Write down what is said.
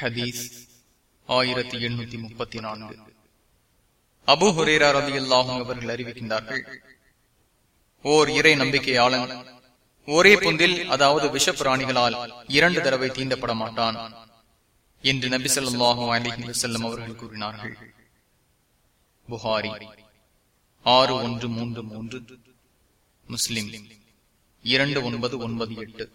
ஹதீஸ் ஆயிரத்தி எண்ணூத்தி முப்பத்தி நான்கு. அபு ஹுரேரா ரதி அல்லாஹும் அவர்கள் அறிவிக்கின்றார்கள் ஓர் இறை நம்பிக்கையாளன் ஒரே பொந்தில் அதாவது விஷ பிராணிகளால் இரண்டு தடவை தீண்டப்பட மாட்டான் என்று நபி சொல்லாஹு அலிஹி வசல்லம் அவர்கள் கூறினார்கள். புகாரி ஆறு ஒன்று மூன்று மூன்று முஸ்லிம் இரண்டு ஒன்பது ஒன்பது எட்டு.